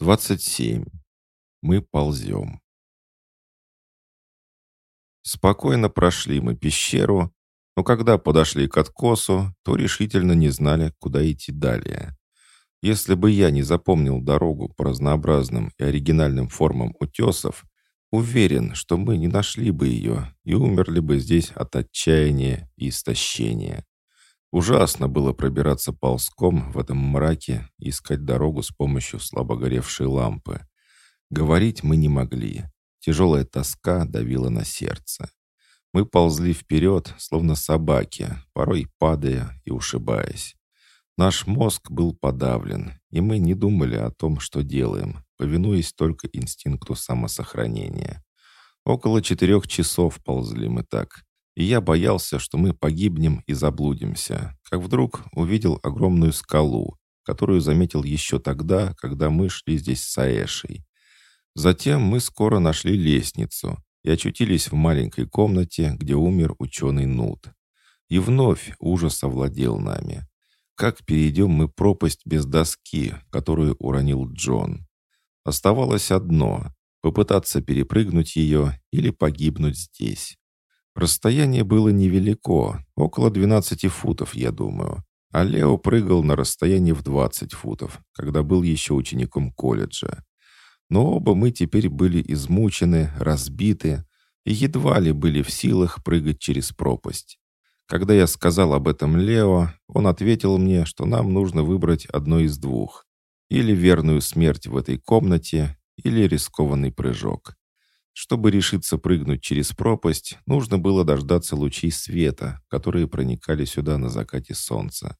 27. Мы ползем. Спокойно прошли мы пещеру, но когда подошли к откосу, то решительно не знали, куда идти далее. Если бы я не запомнил дорогу по разнообразным и оригинальным формам утесов, уверен, что мы не нашли бы ее и умерли бы здесь от отчаяния и истощения. Ужасно было пробираться ползком в этом мраке и искать дорогу с помощью слабо горевшей лампы. Говорить мы не могли. Тяжелая тоска давила на сердце. Мы ползли вперед, словно собаки, порой падая и ушибаясь. Наш мозг был подавлен, и мы не думали о том, что делаем, повинуясь только инстинкту самосохранения. Около четырех часов ползли мы так, и я боялся, что мы погибнем и заблудимся, как вдруг увидел огромную скалу, которую заметил еще тогда, когда мы шли здесь с Аэшей. Затем мы скоро нашли лестницу и очутились в маленькой комнате, где умер ученый Нут. И вновь ужас овладел нами. Как перейдем мы пропасть без доски, которую уронил Джон? Оставалось одно — попытаться перепрыгнуть ее или погибнуть здесь. Расстояние было невелико, около 12 футов, я думаю. А Лео прыгал на расстоянии в 20 футов, когда был еще учеником колледжа. Но оба мы теперь были измучены, разбиты и едва ли были в силах прыгать через пропасть. Когда я сказал об этом Лео, он ответил мне, что нам нужно выбрать одно из двух. Или верную смерть в этой комнате, или рискованный прыжок. Чтобы решиться прыгнуть через пропасть, нужно было дождаться лучей света, которые проникали сюда на закате солнца.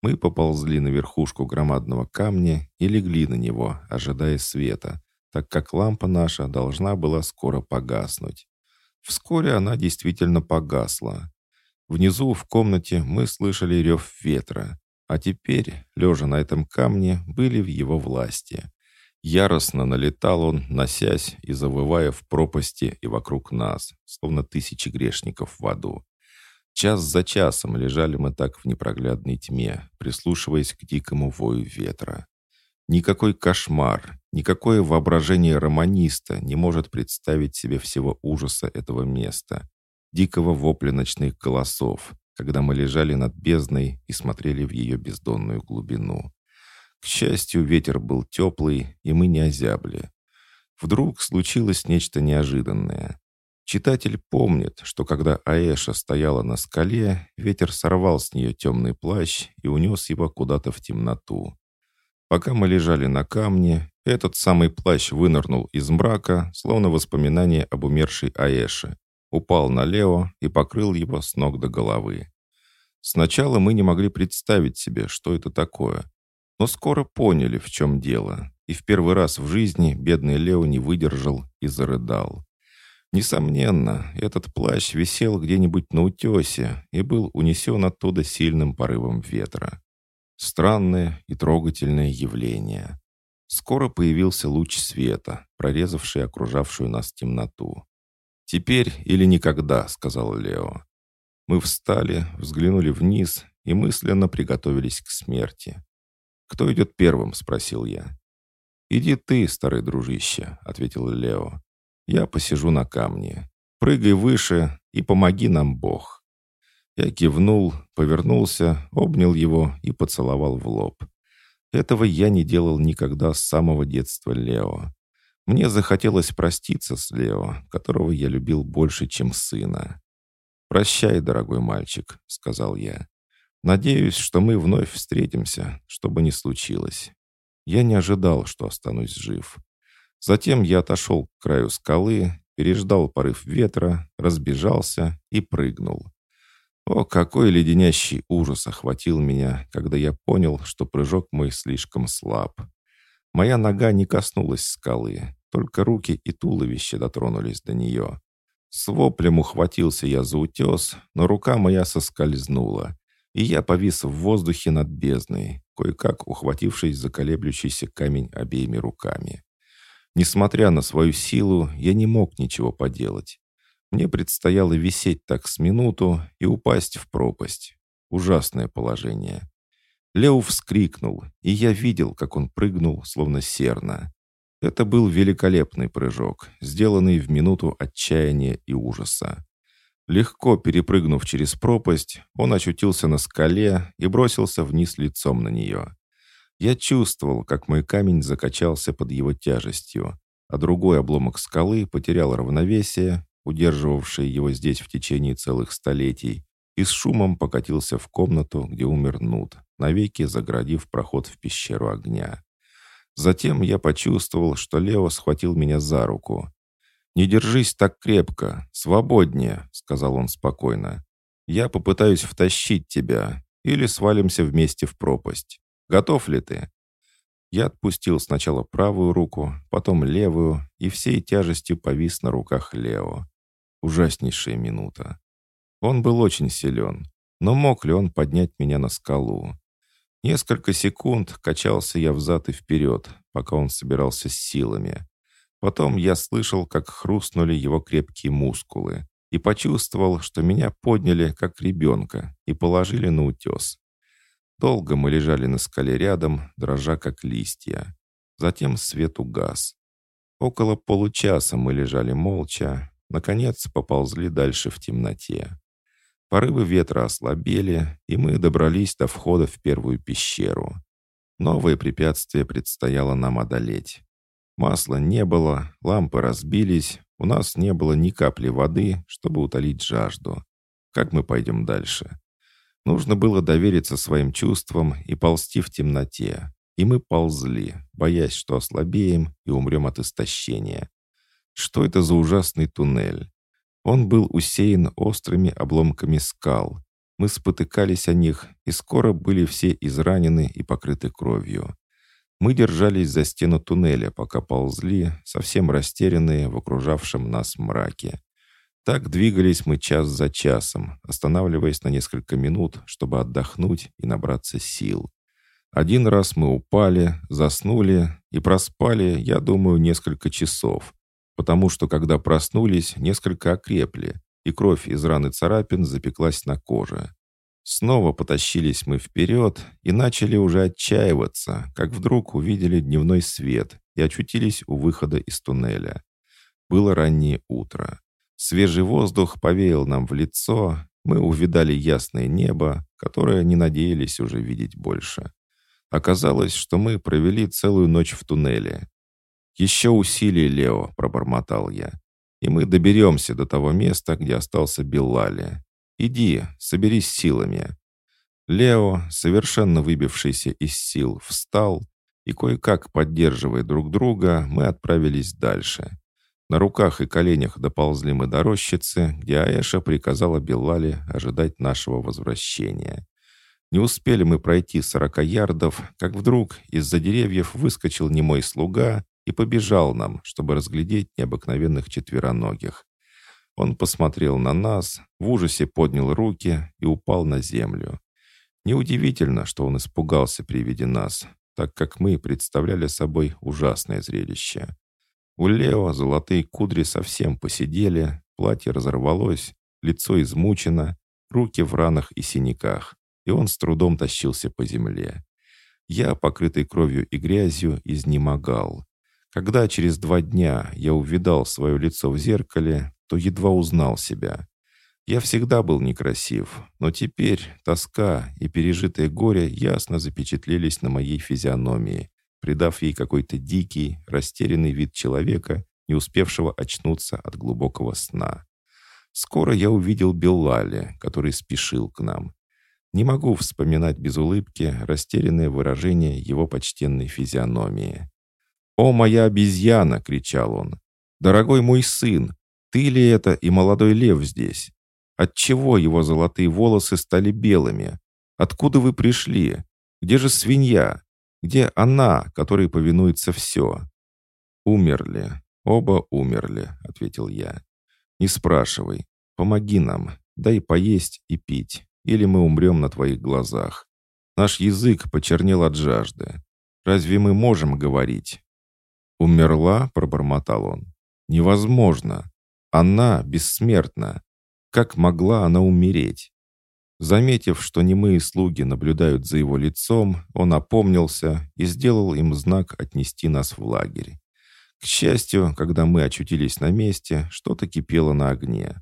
Мы поползли на верхушку громадного камня и легли на него, ожидая света, так как лампа наша должна была скоро погаснуть. Вскоре она действительно погасла. Внизу в комнате мы слышали рев ветра, а теперь, лежа на этом камне, были в его власти. Яростно налетал он, носясь и завывая в пропасти и вокруг нас, словно тысячи грешников в аду. Час за часом лежали мы так в непроглядной тьме, прислушиваясь к дикому вою ветра. Никакой кошмар, никакое воображение романиста не может представить себе всего ужаса этого места, дикого вопля ночных голосов, когда мы лежали над бездной и смотрели в ее бездонную глубину. К счастью, ветер был теплый, и мы не озябли. Вдруг случилось нечто неожиданное. Читатель помнит, что когда Аэша стояла на скале, ветер сорвал с нее темный плащ и унес его куда-то в темноту. Пока мы лежали на камне, этот самый плащ вынырнул из мрака, словно воспоминание об умершей Аэше, упал на Лео и покрыл его с ног до головы. Сначала мы не могли представить себе, что это такое, но скоро поняли, в чем дело, и в первый раз в жизни бедный Лео не выдержал и зарыдал. Несомненно, этот плащ висел где-нибудь на утесе и был унесен оттуда сильным порывом ветра. Странное и трогательное явление. Скоро появился луч света, прорезавший окружавшую нас темноту. «Теперь или никогда», — сказал Лео. Мы встали, взглянули вниз и мысленно приготовились к смерти. «Кто идет первым?» — спросил я. «Иди ты, старый дружище», — ответил Лео. «Я посижу на камне. Прыгай выше и помоги нам Бог». Я кивнул, повернулся, обнял его и поцеловал в лоб. Этого я не делал никогда с самого детства Лео. Мне захотелось проститься с Лео, которого я любил больше, чем сына. «Прощай, дорогой мальчик», — сказал я. Надеюсь, что мы вновь встретимся, что бы ни случилось. Я не ожидал, что останусь жив. Затем я отошел к краю скалы, переждал порыв ветра, разбежался и прыгнул. О, какой леденящий ужас охватил меня, когда я понял, что прыжок мой слишком слаб. Моя нога не коснулась скалы, только руки и туловище дотронулись до нее. С воплем ухватился я за утес, но рука моя соскользнула, и я повис в воздухе над бездной, кое-как ухватившись за колеблющийся камень обеими руками. Несмотря на свою силу, я не мог ничего поделать. Мне предстояло висеть так с минуту и упасть в пропасть. Ужасное положение. Лео вскрикнул, и я видел, как он прыгнул, словно серна. Это был великолепный прыжок, сделанный в минуту отчаяния и ужаса. Легко перепрыгнув через пропасть, он очутился на скале и бросился вниз лицом на нее. Я чувствовал, как мой камень закачался под его тяжестью, а другой обломок скалы потерял равновесие, удерживавшее его здесь в течение целых столетий, и с шумом покатился в комнату, где умер Нут, навеки заградив проход в пещеру огня. Затем я почувствовал, что Лео схватил меня за руку. «Не держись так крепко, свободнее», — сказал он спокойно. «Я попытаюсь втащить тебя, или свалимся вместе в пропасть. Готов ли ты?» Я отпустил сначала правую руку, потом левую, и всей тяжестью повис на руках Лео. Ужаснейшая минута. Он был очень силен, но мог ли он поднять меня на скалу? Несколько секунд качался я взад и вперед, пока он собирался с силами. Потом я слышал, как хрустнули его крепкие мускулы, и почувствовал, что меня подняли, как ребенка, и положили на утес. Долго мы лежали на скале рядом, дрожа как листья. Затем свет угас. Около получаса мы лежали молча, наконец поползли дальше в темноте. Порывы ветра ослабели, и мы добрались до входа в первую пещеру. Новое препятствие предстояло нам одолеть. Масла не было, лампы разбились, у нас не было ни капли воды, чтобы утолить жажду. Как мы пойдем дальше? Нужно было довериться своим чувствам и ползти в темноте. И мы ползли, боясь, что ослабеем и умрем от истощения. Что это за ужасный туннель? Он был усеян острыми обломками скал. Мы спотыкались о них, и скоро были все изранены и покрыты кровью. Мы держались за стену туннеля, пока ползли, совсем растерянные в окружавшем нас мраке. Так двигались мы час за часом, останавливаясь на несколько минут, чтобы отдохнуть и набраться сил. Один раз мы упали, заснули и проспали, я думаю, несколько часов, потому что, когда проснулись, несколько окрепли, и кровь из раны царапин запеклась на коже. Снова потащились мы вперед и начали уже отчаиваться, как вдруг увидели дневной свет и очутились у выхода из туннеля. Было раннее утро. Свежий воздух повеял нам в лицо, мы увидали ясное небо, которое не надеялись уже видеть больше. Оказалось, что мы провели целую ночь в туннеле. «Еще усилий, Лео», — пробормотал я. «И мы доберемся до того места, где остался Беллали. Иди, соберись силами». Лео, совершенно выбившийся из сил, встал, и кое-как, поддерживая друг друга, мы отправились дальше. На руках и коленях доползли мы до рощицы, где Аэша приказала Беллали ожидать нашего возвращения. Не успели мы пройти сорока ярдов, как вдруг из-за деревьев выскочил немой слуга и побежал нам, чтобы разглядеть необыкновенных четвероногих. Он посмотрел на нас, в ужасе поднял руки и упал на землю. Неудивительно, что он испугался при виде нас, так как мы представляли собой ужасное зрелище. У Лео золотые кудри совсем посидели, платье разорвалось, лицо измучено, руки в ранах и синяках, и он с трудом тащился по земле. Я, покрытый кровью и грязью, изнемогал. Когда через два дня я увидал свое лицо в зеркале, то едва узнал себя. Я всегда был некрасив, но теперь тоска и пережитое горе ясно запечатлелись на моей физиономии, придав ей какой-то дикий, растерянный вид человека, не успевшего очнуться от глубокого сна. Скоро я увидел Беллали, который спешил к нам. Не могу вспоминать без улыбки растерянное выражение его почтенной физиономии. «О, моя обезьяна!» — кричал он. «Дорогой мой сын, ты ли это и молодой лев здесь? Отчего его золотые волосы стали белыми? Откуда вы пришли? Где же свинья? Где она, которой повинуется все?» «Умерли. Оба умерли», — ответил я. «Не спрашивай. Помоги нам. Дай поесть и пить, или мы умрем на твоих глазах. Наш язык почернел от жажды. Разве мы можем говорить? «Умерла?» — пробормотал он. «Невозможно. Она бессмертна. Как могла она умереть?» Заметив, что немые слуги наблюдают за его лицом, он опомнился и сделал им знак отнести нас в лагерь. К счастью, когда мы очутились на месте, что-то кипело на огне.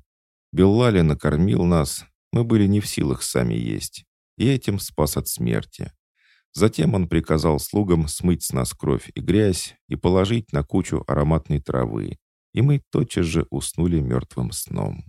Беллали накормил нас, мы были не в силах сами есть, и этим спас от смерти. Затем он приказал слугам смыть с нас кровь и грязь и положить на кучу ароматной травы, и мы тотчас же уснули мертвым сном.